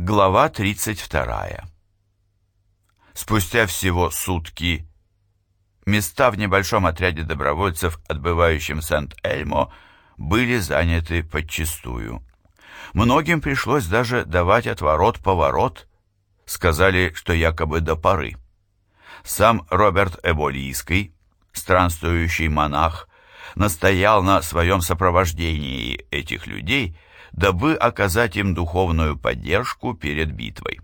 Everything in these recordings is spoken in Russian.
Глава 32. Спустя всего сутки места в небольшом отряде добровольцев, отбывающем Сент-Эльмо, были заняты подчистую. Многим пришлось даже давать отворот-поворот, сказали, что якобы до поры. Сам Роберт Эболийский, странствующий монах, настоял на своем сопровождении этих людей – дабы оказать им духовную поддержку перед битвой.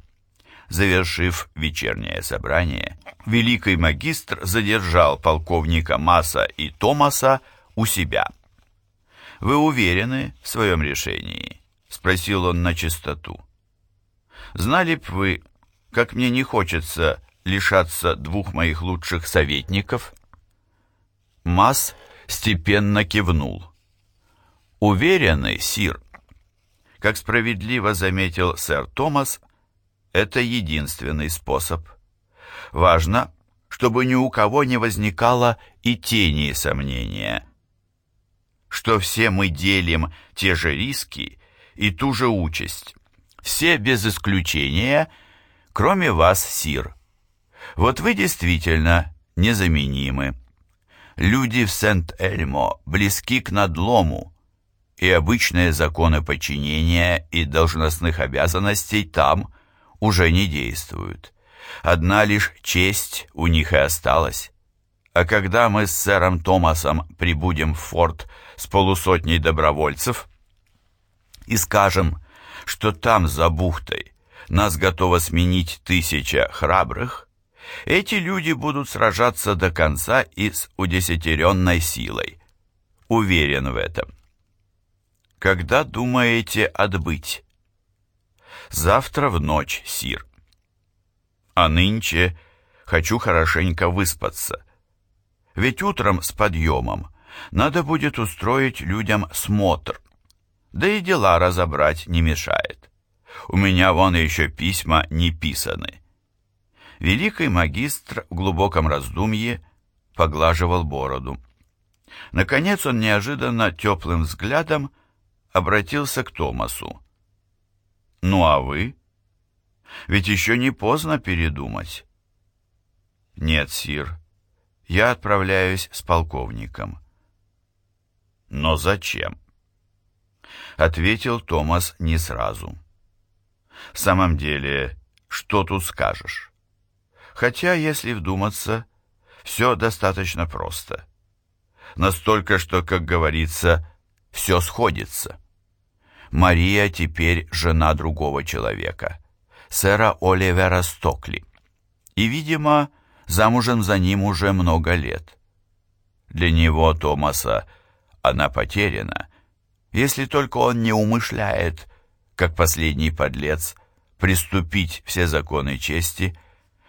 Завершив вечернее собрание, великий магистр задержал полковника Масса и Томаса у себя. «Вы уверены в своем решении?» — спросил он на чистоту. «Знали б вы, как мне не хочется лишаться двух моих лучших советников?» Масс степенно кивнул. «Уверены, Сир?» Как справедливо заметил сэр Томас, это единственный способ. Важно, чтобы ни у кого не возникало и тени сомнения, что все мы делим те же риски и ту же участь. Все без исключения, кроме вас, Сир. Вот вы действительно незаменимы. Люди в Сент-Эльмо близки к надлому, и обычные законы подчинения и должностных обязанностей там уже не действуют. Одна лишь честь у них и осталась. А когда мы с сэром Томасом прибудем в форт с полусотней добровольцев и скажем, что там за бухтой нас готово сменить тысяча храбрых, эти люди будут сражаться до конца и с удесятеренной силой. Уверен в этом. Когда думаете отбыть? Завтра в ночь, сир. А нынче хочу хорошенько выспаться. Ведь утром с подъемом надо будет устроить людям смотр. Да и дела разобрать не мешает. У меня вон еще письма не писаны. Великий магистр в глубоком раздумье поглаживал бороду. Наконец он неожиданно теплым взглядом обратился к Томасу. «Ну а вы? Ведь еще не поздно передумать». «Нет, сир, я отправляюсь с полковником». «Но зачем?» Ответил Томас не сразу. «В самом деле, что тут скажешь? Хотя, если вдуматься, все достаточно просто. Настолько, что, как говорится, все сходится». Мария теперь жена другого человека, сэра Оливера Стокли. И, видимо, замужем за ним уже много лет. Для него, Томаса, она потеряна, если только он не умышляет, как последний подлец, приступить все законы чести,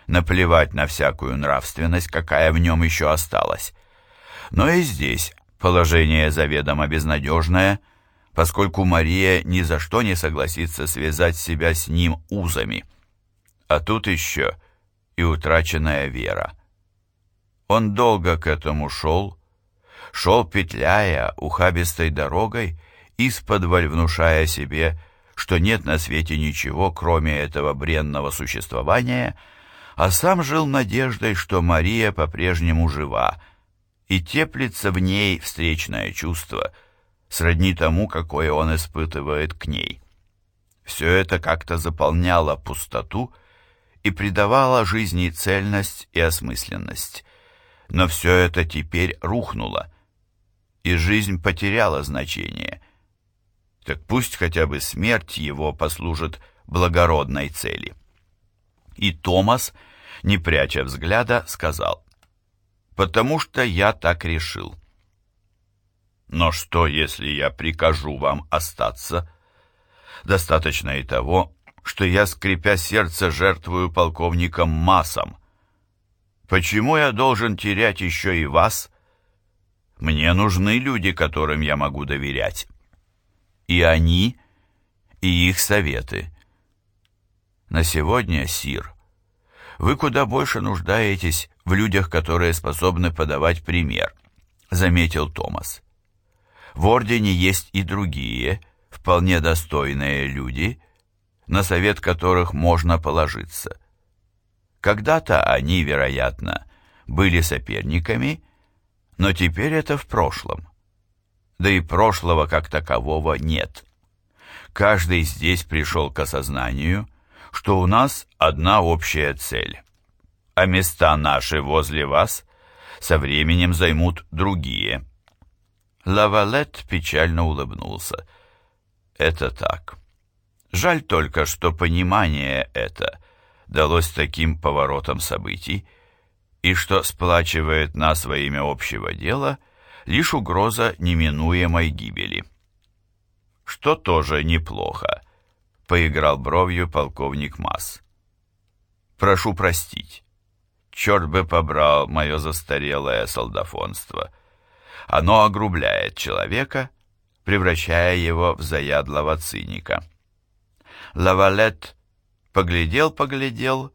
наплевать на всякую нравственность, какая в нем еще осталась. Но и здесь положение заведомо безнадежное – поскольку Мария ни за что не согласится связать себя с ним узами. А тут еще и утраченная вера. Он долго к этому шел, шел петляя ухабистой дорогой, исподволь внушая себе, что нет на свете ничего, кроме этого бренного существования, а сам жил надеждой, что Мария по-прежнему жива, и теплится в ней встречное чувство — сродни тому, какое он испытывает к ней. Все это как-то заполняло пустоту и придавало жизни цельность и осмысленность. Но все это теперь рухнуло, и жизнь потеряла значение. Так пусть хотя бы смерть его послужит благородной цели. И Томас, не пряча взгляда, сказал, «Потому что я так решил». Но что, если я прикажу вам остаться? Достаточно и того, что я, скрипя сердце, жертвую полковником Массом. Почему я должен терять еще и вас? Мне нужны люди, которым я могу доверять. И они, и их советы. На сегодня, Сир, вы куда больше нуждаетесь в людях, которые способны подавать пример, заметил Томас. В ордене есть и другие, вполне достойные люди, на совет которых можно положиться. Когда-то они, вероятно, были соперниками, но теперь это в прошлом. Да и прошлого как такового нет. Каждый здесь пришел к осознанию, что у нас одна общая цель, а места наши возле вас со временем займут другие. Лавалет печально улыбнулся. Это так. Жаль только, что понимание это далось таким поворотом событий, и что сплачивает нас во имя общего дела лишь угроза неминуемой гибели. Что тоже неплохо, поиграл бровью полковник Масс. Прошу простить. Черт бы побрал мое застарелое солдафонство. Оно огрубляет человека, превращая его в заядлого циника. Лавалет поглядел-поглядел,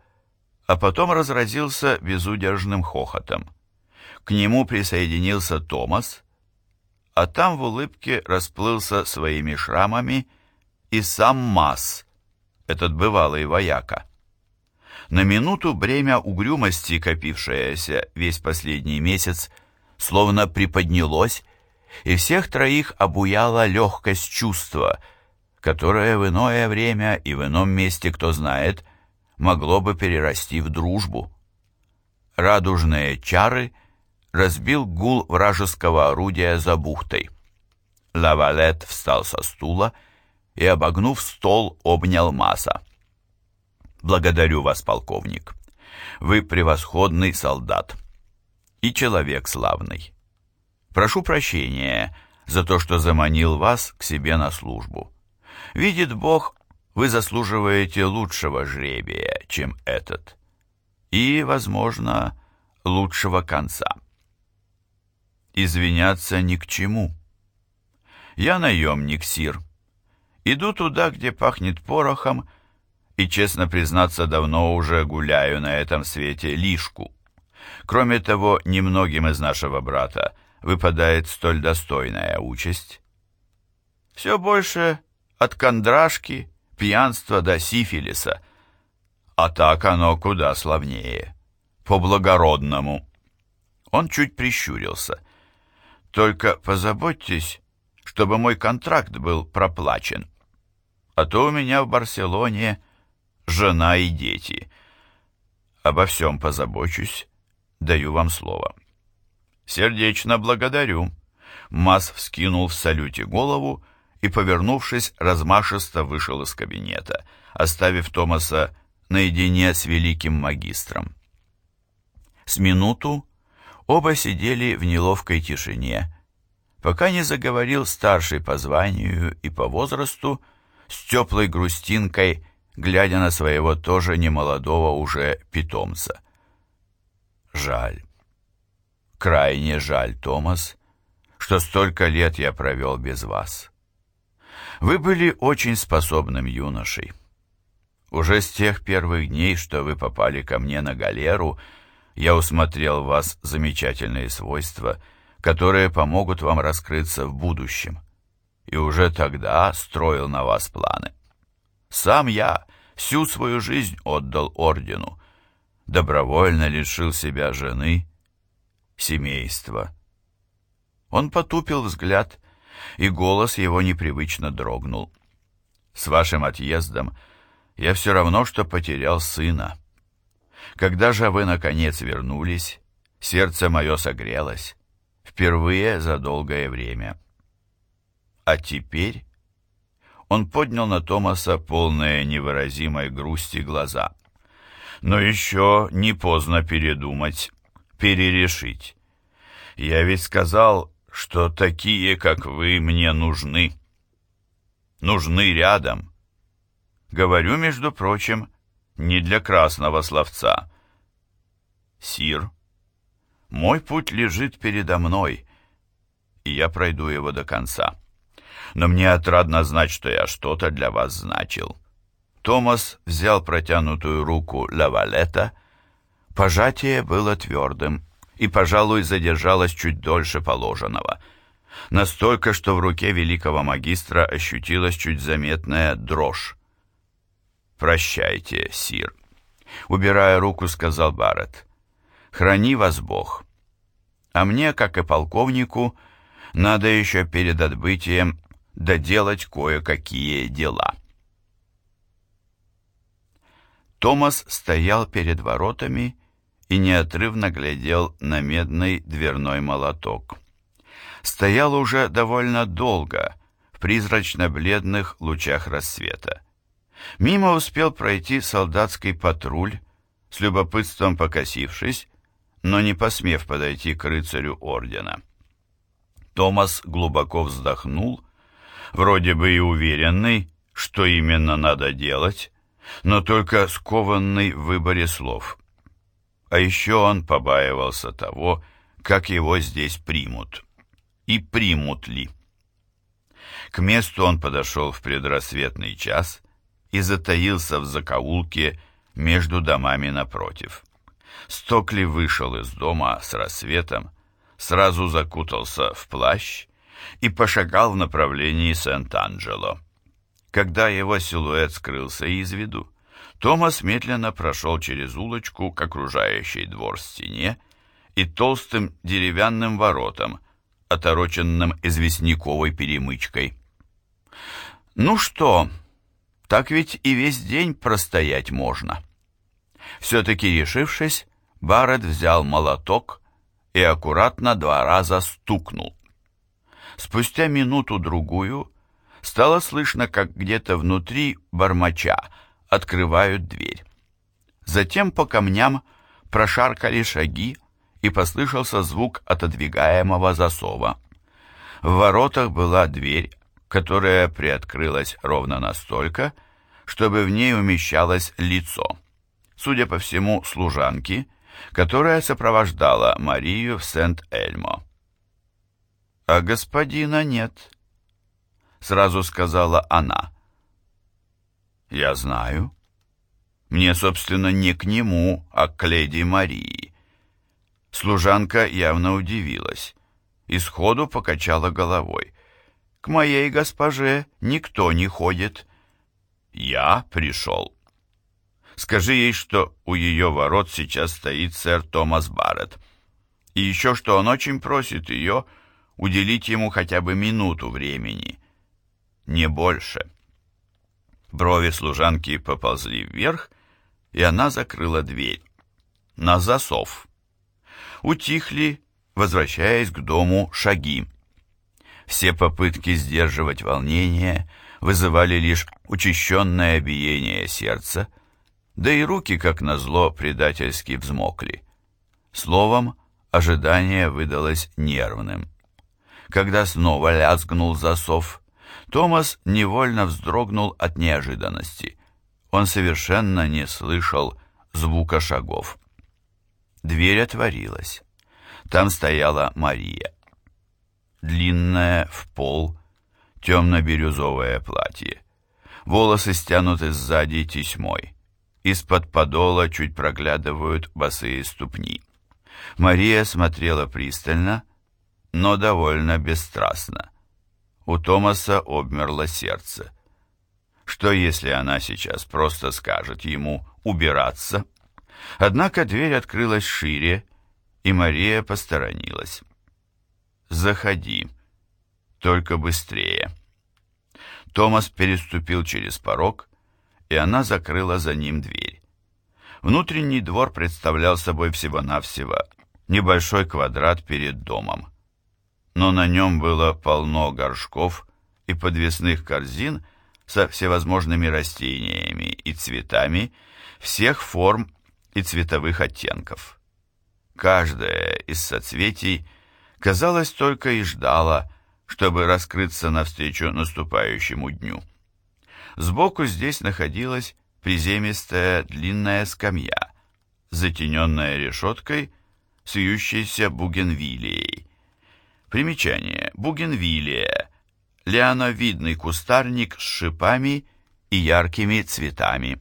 а потом разразился безудержным хохотом. К нему присоединился Томас, а там в улыбке расплылся своими шрамами и сам Масс, этот бывалый вояка. На минуту бремя угрюмости, копившееся весь последний месяц, словно приподнялось, и всех троих обуяла легкость чувства, которое в иное время и в ином месте, кто знает, могло бы перерасти в дружбу. Радужные чары разбил гул вражеского орудия за бухтой. Лавалет встал со стула и, обогнув стол, обнял Маса. «Благодарю вас, полковник. Вы превосходный солдат и человек славный. Прошу прощения за то, что заманил вас к себе на службу. Видит Бог, вы заслуживаете лучшего жребия, чем этот, и, возможно, лучшего конца. Извиняться ни к чему. Я наемник, Сир. Иду туда, где пахнет порохом, и, честно признаться, давно уже гуляю на этом свете лишку. Кроме того, немногим из нашего брата выпадает столь достойная участь. Все больше от кондрашки пьянства до сифилиса. А так оно куда славнее. По-благородному. Он чуть прищурился. Только позаботьтесь, чтобы мой контракт был проплачен. А то у меня в Барселоне жена и дети. Обо всем позабочусь, даю вам слово. Сердечно благодарю. Мас вскинул в салюте голову и, повернувшись, размашисто вышел из кабинета, оставив Томаса наедине с великим магистром. С минуту оба сидели в неловкой тишине, пока не заговорил старший по званию и по возрасту, с теплой грустинкой, глядя на своего тоже немолодого уже питомца. Жаль, крайне жаль, Томас, что столько лет я провел без вас. Вы были очень способным юношей. Уже с тех первых дней, что вы попали ко мне на галеру, я усмотрел в вас замечательные свойства, которые помогут вам раскрыться в будущем. И уже тогда строил на вас планы. Сам я всю свою жизнь отдал ордену, добровольно лишил себя жены, семейства. Он потупил взгляд и голос его непривычно дрогнул. «С вашим отъездом я все равно, что потерял сына. Когда же вы, наконец, вернулись, сердце мое согрелось, впервые за долгое время. А теперь...» Он поднял на Томаса полные невыразимой грусти глаза. «Но еще не поздно передумать, перерешить. Я ведь сказал, что такие, как вы, мне нужны. Нужны рядом. Говорю, между прочим, не для красного словца. Сир, мой путь лежит передо мной, и я пройду его до конца. Но мне отрадно знать, что я что-то для вас значил. Томас взял протянутую руку Лавалета. Пожатие было твердым и, пожалуй, задержалась чуть дольше положенного. Настолько, что в руке великого магистра ощутилась чуть заметная дрожь. «Прощайте, сир». Убирая руку, сказал Барретт. «Храни вас Бог. А мне, как и полковнику, надо еще перед отбытием доделать кое-какие дела». Томас стоял перед воротами и неотрывно глядел на медный дверной молоток. Стоял уже довольно долго, в призрачно-бледных лучах рассвета. Мимо успел пройти солдатский патруль, с любопытством покосившись, но не посмев подойти к рыцарю ордена. Томас глубоко вздохнул, вроде бы и уверенный, что именно надо делать, но только скованный в выборе слов. А еще он побаивался того, как его здесь примут. И примут ли? К месту он подошел в предрассветный час и затаился в закоулке между домами напротив. Стокли вышел из дома с рассветом, сразу закутался в плащ и пошагал в направлении Сент-Анджело. Когда его силуэт скрылся из виду, Томас медленно прошел через улочку к окружающей двор стене и толстым деревянным воротам, отороченным известняковой перемычкой. «Ну что, так ведь и весь день простоять можно». Все-таки решившись, Барретт взял молоток и аккуратно два раза стукнул. Спустя минуту-другую стало слышно, как где-то внутри бормоча открывают дверь. Затем по камням прошаркали шаги, и послышался звук отодвигаемого засова. В воротах была дверь, которая приоткрылась ровно настолько, чтобы в ней умещалось лицо. Судя по всему, служанки, которая сопровождала Марию в Сент-Эльмо. «А господина нет», сразу сказала она. Я знаю. Мне, собственно, не к нему, а к леди Марии. Служанка явно удивилась и сходу покачала головой. К моей госпоже никто не ходит. Я пришел. Скажи ей, что у ее ворот сейчас стоит сэр Томас Барретт. И еще, что он очень просит ее уделить ему хотя бы минуту времени не больше. Брови служанки поползли вверх, и она закрыла дверь. На засов. Утихли, возвращаясь к дому, шаги. Все попытки сдерживать волнение вызывали лишь учащенное биение сердца, да и руки, как назло, предательски взмокли. Словом, ожидание выдалось нервным. Когда снова лязгнул засов, Томас невольно вздрогнул от неожиданности. Он совершенно не слышал звука шагов. Дверь отворилась. Там стояла Мария. Длинное, в пол, темно-бирюзовое платье. Волосы стянуты сзади тесьмой. Из-под подола чуть проглядывают босые ступни. Мария смотрела пристально, но довольно бесстрастно. У Томаса обмерло сердце. Что если она сейчас просто скажет ему убираться? Однако дверь открылась шире, и Мария посторонилась. «Заходи, только быстрее». Томас переступил через порог, и она закрыла за ним дверь. Внутренний двор представлял собой всего-навсего небольшой квадрат перед домом но на нем было полно горшков и подвесных корзин со всевозможными растениями и цветами всех форм и цветовых оттенков. Каждая из соцветий, казалось, только и ждала, чтобы раскрыться навстречу наступающему дню. Сбоку здесь находилась приземистая длинная скамья, затененная решеткой, сующейся бугенвилией. Примечание. Бугенвилия. Лиановидный кустарник с шипами и яркими цветами.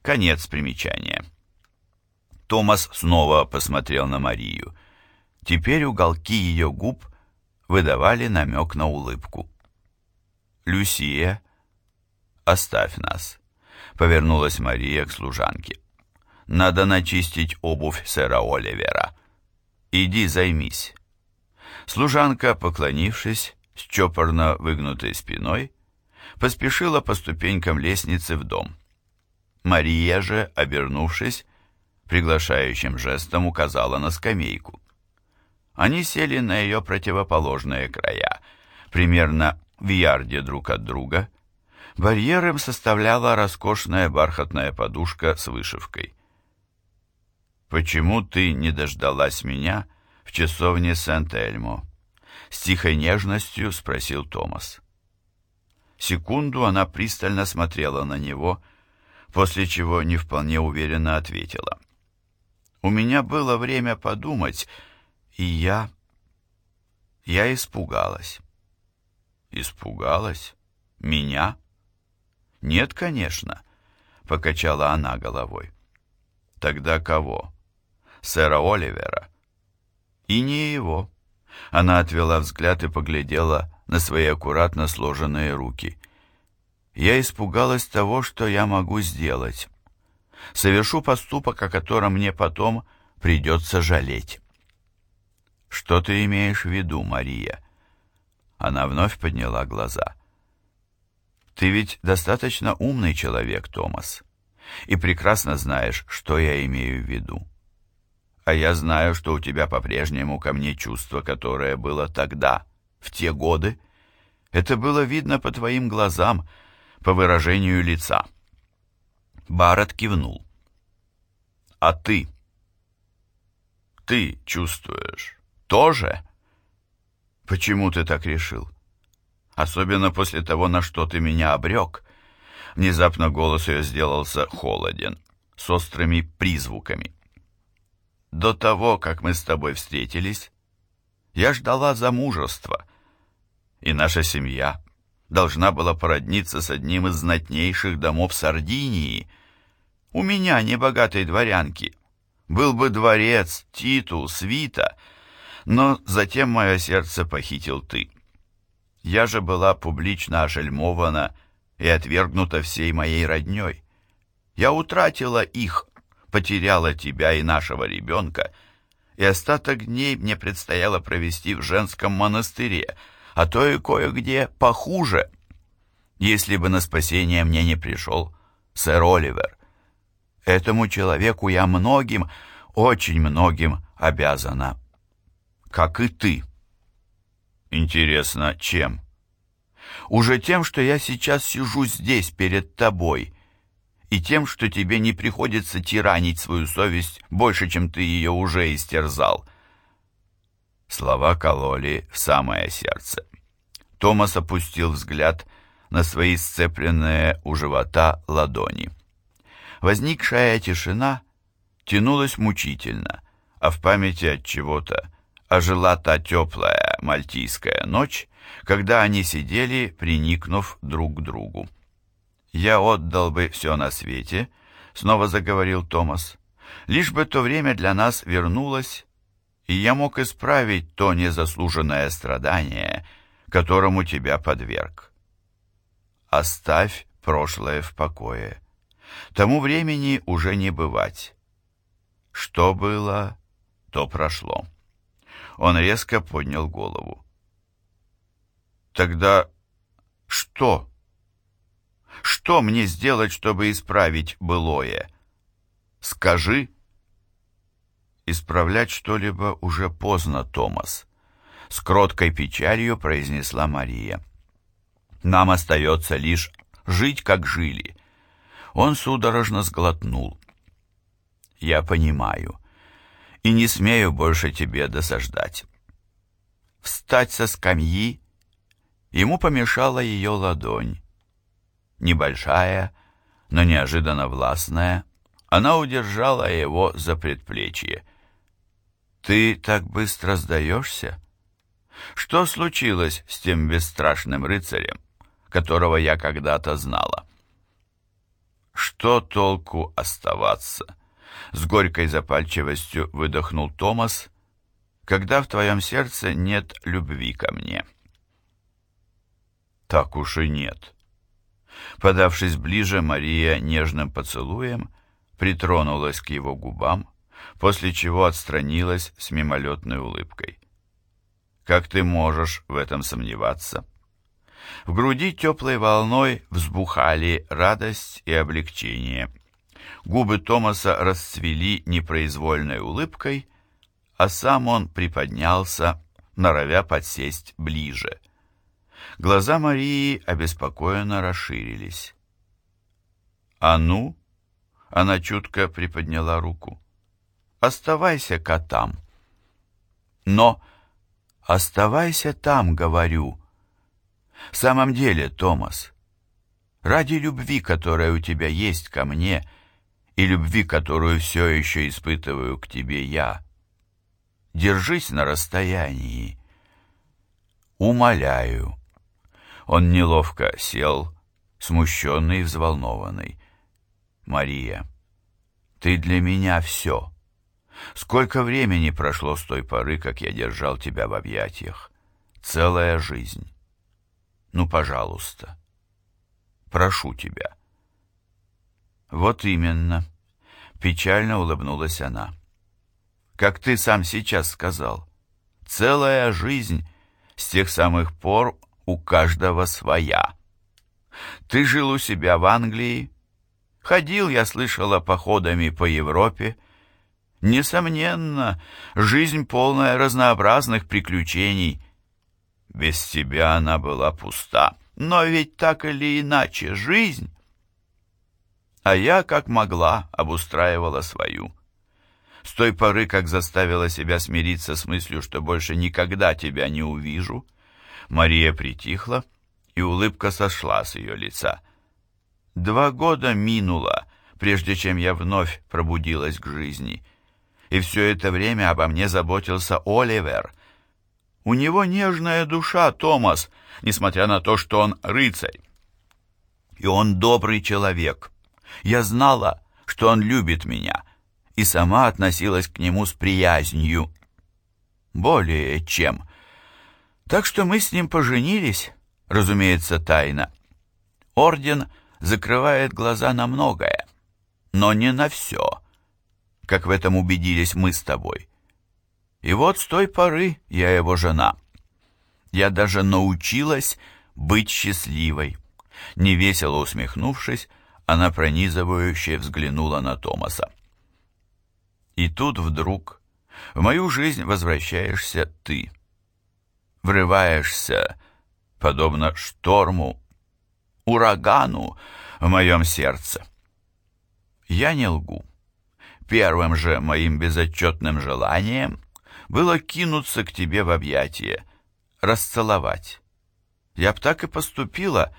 Конец примечания. Томас снова посмотрел на Марию. Теперь уголки ее губ выдавали намек на улыбку. «Люсия, оставь нас», — повернулась Мария к служанке. «Надо начистить обувь сэра Оливера. Иди займись». Служанка, поклонившись, с чопорно выгнутой спиной, поспешила по ступенькам лестницы в дом. Мария же, обернувшись, приглашающим жестом указала на скамейку. Они сели на ее противоположные края, примерно в ярде друг от друга. Барьером составляла роскошная бархатная подушка с вышивкой. «Почему ты не дождалась меня в часовне Сент-Эльмо?» С тихой нежностью спросил Томас. Секунду она пристально смотрела на него, после чего не вполне уверенно ответила. «У меня было время подумать, и я... я испугалась». «Испугалась? Меня?» «Нет, конечно», — покачала она головой. «Тогда кого? Сэра Оливера?» «И не его». Она отвела взгляд и поглядела на свои аккуратно сложенные руки. «Я испугалась того, что я могу сделать. Совершу поступок, о котором мне потом придется жалеть». «Что ты имеешь в виду, Мария?» Она вновь подняла глаза. «Ты ведь достаточно умный человек, Томас, и прекрасно знаешь, что я имею в виду. А я знаю, что у тебя по-прежнему ко мне чувство, которое было тогда, в те годы. Это было видно по твоим глазам, по выражению лица». Барретт кивнул. «А ты? Ты чувствуешь тоже?» «Почему ты так решил? Особенно после того, на что ты меня обрек». Внезапно голос ее сделался холоден, с острыми призвуками. «До того, как мы с тобой встретились, я ждала замужества, и наша семья должна была породниться с одним из знатнейших домов Сардинии. У меня, небогатой дворянки, был бы дворец, титул, свита — но затем мое сердце похитил ты. Я же была публично ошельмована и отвергнута всей моей родней. Я утратила их, потеряла тебя и нашего ребенка, и остаток дней мне предстояло провести в женском монастыре, а то и кое-где похуже, если бы на спасение мне не пришел сэр Оливер. Этому человеку я многим, очень многим обязана как и ты. Интересно, чем? Уже тем, что я сейчас сижу здесь перед тобой, и тем, что тебе не приходится тиранить свою совесть больше, чем ты ее уже истерзал. Слова кололи в самое сердце. Томас опустил взгляд на свои сцепленные у живота ладони. Возникшая тишина тянулась мучительно, а в памяти от чего-то ожила та теплая мальтийская ночь, когда они сидели, приникнув друг к другу. «Я отдал бы все на свете», — снова заговорил Томас, «лишь бы то время для нас вернулось, и я мог исправить то незаслуженное страдание, которому тебя подверг. Оставь прошлое в покое. Тому времени уже не бывать. Что было, то прошло». Он резко поднял голову. «Тогда что? Что мне сделать, чтобы исправить былое? Скажи!» «Исправлять что-либо уже поздно, Томас», — с кроткой печалью произнесла Мария. «Нам остается лишь жить, как жили». Он судорожно сглотнул. «Я понимаю и не смею больше тебе досаждать. Встать со скамьи ему помешала ее ладонь. Небольшая, но неожиданно властная, она удержала его за предплечье. «Ты так быстро сдаешься? Что случилось с тем бесстрашным рыцарем, которого я когда-то знала?» «Что толку оставаться?» С горькой запальчивостью выдохнул Томас, когда в твоем сердце нет любви ко мне. Так уж и нет. Подавшись ближе, Мария нежным поцелуем притронулась к его губам, после чего отстранилась с мимолетной улыбкой. «Как ты можешь в этом сомневаться?» В груди теплой волной взбухали радость и облегчение. Губы Томаса расцвели непроизвольной улыбкой, а сам он приподнялся, норовя подсесть ближе. Глаза Марии обеспокоенно расширились. «А ну?» — она чутко приподняла руку. «Оставайся-ка там». «Но оставайся там, говорю». «В самом деле, Томас, ради любви, которая у тебя есть ко мне, и любви, которую все еще испытываю к тебе я, держись на расстоянии. Умоляю». Он неловко сел, смущенный и взволнованный. «Мария, ты для меня все. Сколько времени прошло с той поры, как я держал тебя в объятиях? Целая жизнь. Ну, пожалуйста, прошу тебя». «Вот именно», — печально улыбнулась она. «Как ты сам сейчас сказал, целая жизнь с тех самых пор, у каждого своя. Ты жил у себя в Англии, ходил, я слышала, походами по Европе. Несомненно, жизнь полная разнообразных приключений. Без тебя она была пуста, но ведь так или иначе жизнь. А я, как могла, обустраивала свою. С той поры, как заставила себя смириться с мыслью, что больше никогда тебя не увижу — Мария притихла, и улыбка сошла с ее лица. Два года минуло, прежде чем я вновь пробудилась к жизни. И все это время обо мне заботился Оливер. У него нежная душа, Томас, несмотря на то, что он рыцарь. И он добрый человек. Я знала, что он любит меня, и сама относилась к нему с приязнью. Более чем. Так что мы с ним поженились, разумеется, тайно. Орден закрывает глаза на многое, но не на все, как в этом убедились мы с тобой. И вот с той поры я его жена. Я даже научилась быть счастливой. Невесело усмехнувшись, она пронизывающе взглянула на Томаса. И тут вдруг в мою жизнь возвращаешься ты врываешься, подобно шторму, урагану в моем сердце. Я не лгу. Первым же моим безотчетным желанием было кинуться к тебе в объятия, расцеловать. Я б так и поступила,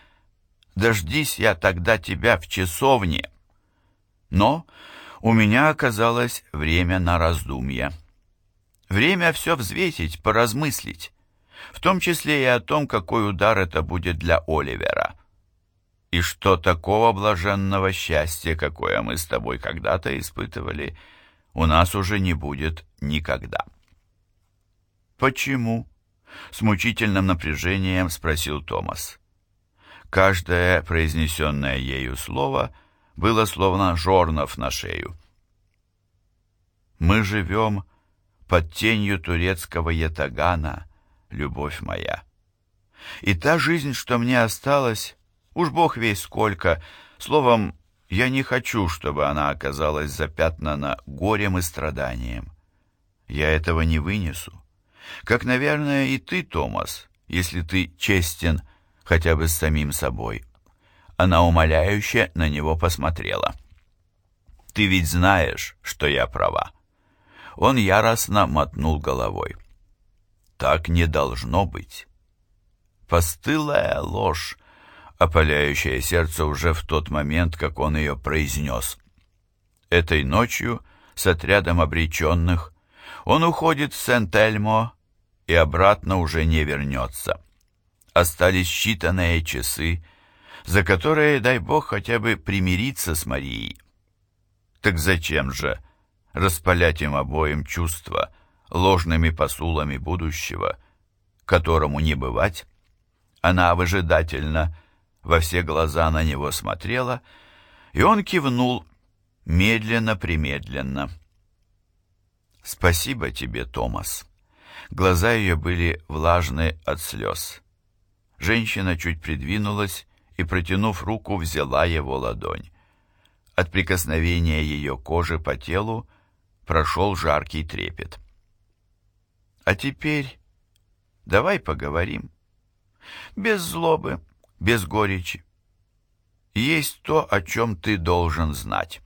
дождись я тогда тебя в часовне. Но у меня оказалось время на раздумья. Время все взвесить, поразмыслить в том числе и о том, какой удар это будет для Оливера. И что такого блаженного счастья, какое мы с тобой когда-то испытывали, у нас уже не будет никогда. «Почему?» — с мучительным напряжением спросил Томас. Каждое произнесенное ею слово было словно жорнов на шею. «Мы живем под тенью турецкого ятагана», любовь моя. И та жизнь, что мне осталась, уж бог весь сколько, словом, я не хочу, чтобы она оказалась запятнана горем и страданием. Я этого не вынесу. Как, наверное, и ты, Томас, если ты честен хотя бы с самим собой. Она умоляюще на него посмотрела. «Ты ведь знаешь, что я права». Он яростно мотнул головой. Так не должно быть. Постылая ложь, опаляющая сердце уже в тот момент, как он ее произнес. Этой ночью с отрядом обреченных он уходит в Сент-Эльмо и обратно уже не вернется. Остались считанные часы, за которые, дай бог, хотя бы примириться с Марией. Так зачем же распалять им обоим чувства, ложными посулами будущего, которому не бывать, она выжидательно во все глаза на него смотрела, и он кивнул медленно-примедленно. «Спасибо тебе, Томас». Глаза ее были влажны от слез. Женщина чуть придвинулась и, протянув руку, взяла его ладонь. От прикосновения ее кожи по телу прошел жаркий трепет. «А теперь давай поговорим. Без злобы, без горечи. Есть то, о чем ты должен знать».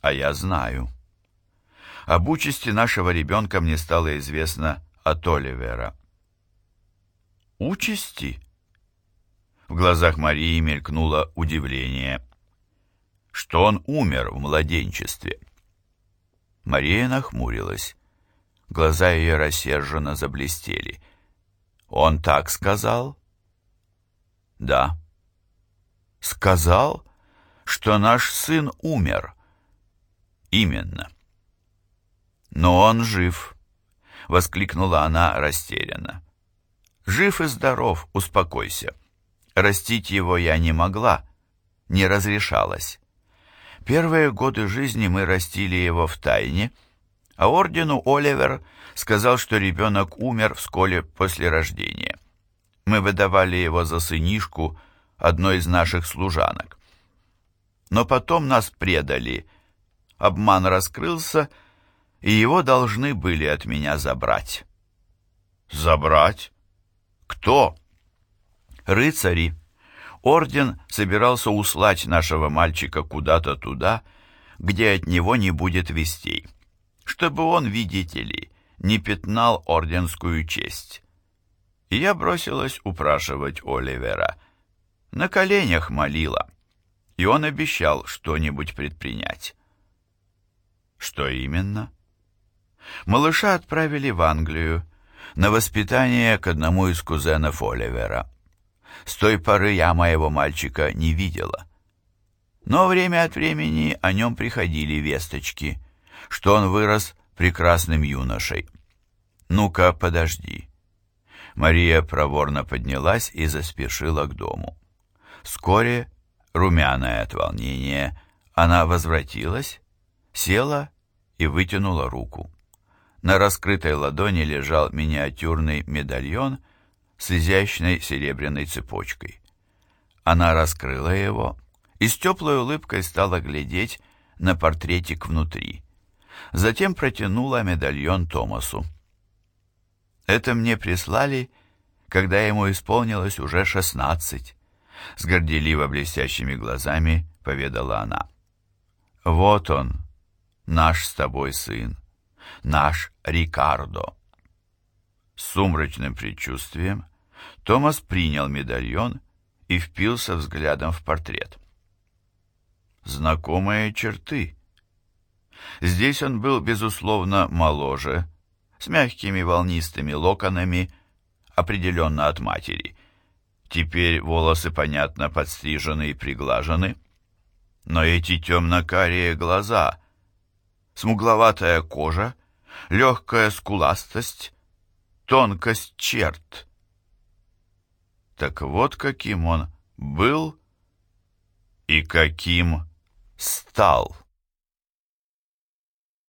«А я знаю». Об участи нашего ребенка мне стало известно от Оливера. «Участи?» В глазах Марии мелькнуло удивление. Что он умер в младенчестве. Мария нахмурилась. Глаза ее рассерженно заблестели. «Он так сказал?» «Да». «Сказал, что наш сын умер?» «Именно». «Но он жив», — воскликнула она растерянно. «Жив и здоров, успокойся. Растить его я не могла, не разрешалась. Первые годы жизни мы растили его в тайне, а ордену Оливер сказал, что ребенок умер вскоре после рождения. Мы выдавали его за сынишку одной из наших служанок. Но потом нас предали. Обман раскрылся, и его должны были от меня забрать. Забрать? Кто? Рыцари. Орден собирался услать нашего мальчика куда-то туда, где от него не будет вестей, чтобы он, видите ли, не пятнал орденскую честь. И я бросилась упрашивать Оливера. На коленях молила, и он обещал что-нибудь предпринять. Что именно? Малыша отправили в Англию на воспитание к одному из кузенов Оливера. С той поры я моего мальчика не видела. Но время от времени о нем приходили весточки, что он вырос прекрасным юношей. «Ну-ка, подожди». Мария проворно поднялась и заспешила к дому. Вскоре, румяная от волнения, она возвратилась, села и вытянула руку. На раскрытой ладони лежал миниатюрный медальон с изящной серебряной цепочкой. Она раскрыла его и с теплой улыбкой стала глядеть на портретик внутри. Затем протянула медальон Томасу. «Это мне прислали, когда ему исполнилось уже шестнадцать», с горделиво блестящими глазами поведала она. «Вот он, наш с тобой сын наш Рикардо. С сумрачным предчувствием Томас принял медальон и впился взглядом в портрет. Знакомые черты. Здесь он был, безусловно, моложе, с мягкими волнистыми локонами, определенно от матери. Теперь волосы, понятно, подстрижены и приглажены. Но эти темно-карие глаза, смугловатая кожа легкая скуластость, тонкость черт. Так вот каким он был и каким стал.